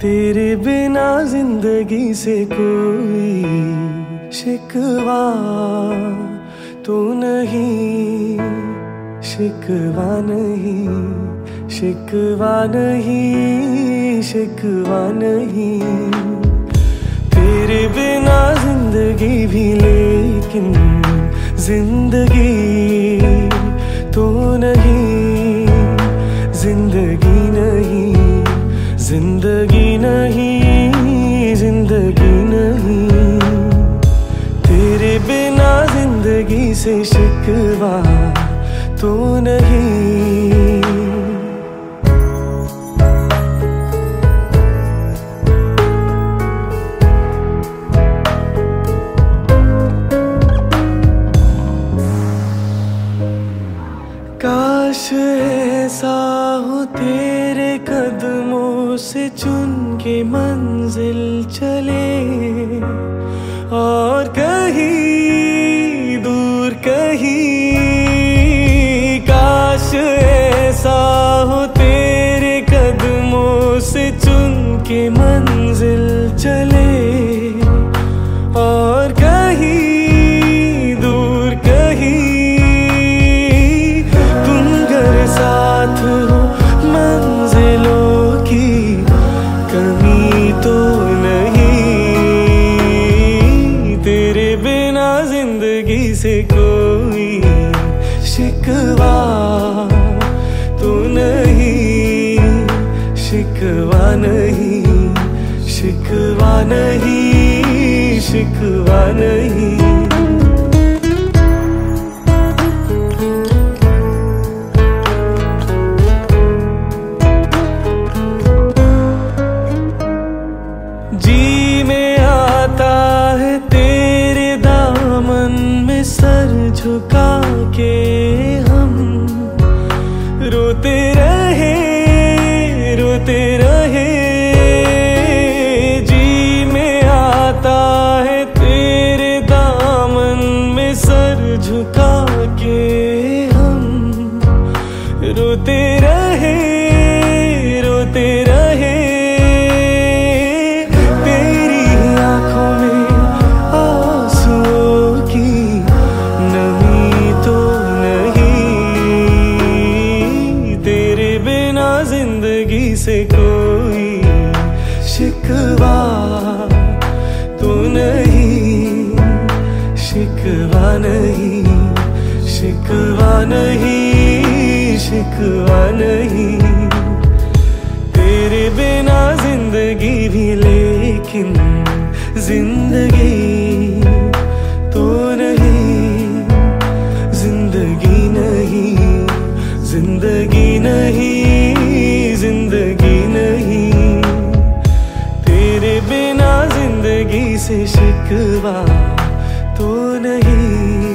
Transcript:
तेरे बिना ज़िंदगी से कोई शिकवा तो नहीं, शिकवा नहीं शिकवा नहीं शिकवा नहीं। तेरे बिना ज़िंदगी भी, लेकिन ज़िंदगी ज़िंदगी नहीं ज़िंदगी नहीं। तेरे बिना ज़िंदगी से शिकवा तो नहीं। काश ऐसा हो तेरे से चुन के मंजिल चले और कहीं दूर कहीं काश ऐसा हो तेरे कदमों से चुन के मंजिल से कोई शिकवा तू नहीं शिकवा नहीं शिकवा नहीं शिकवा नहीं। झुका के हम रोते रहे रोते रहे। जी में आता है तेरे दामन में सर झुका के हम रोते रहे। से कोई शिकवा, तू नहीं शिकवा नहीं शिकवा नहीं शिकवा नहीं। तेरे बिना ज़िंदगी भी लेकिन ज़िंदगी तो नहीं, ज़िंदगी नहीं ज़िंदगी नहीं। से शिकवा तो नहीं।